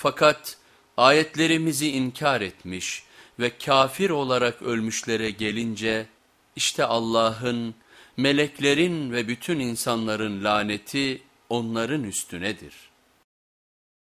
Fakat ayetlerimizi inkar etmiş ve kafir olarak ölmüşlere gelince işte Allah'ın, meleklerin ve bütün insanların laneti onların üstünedir.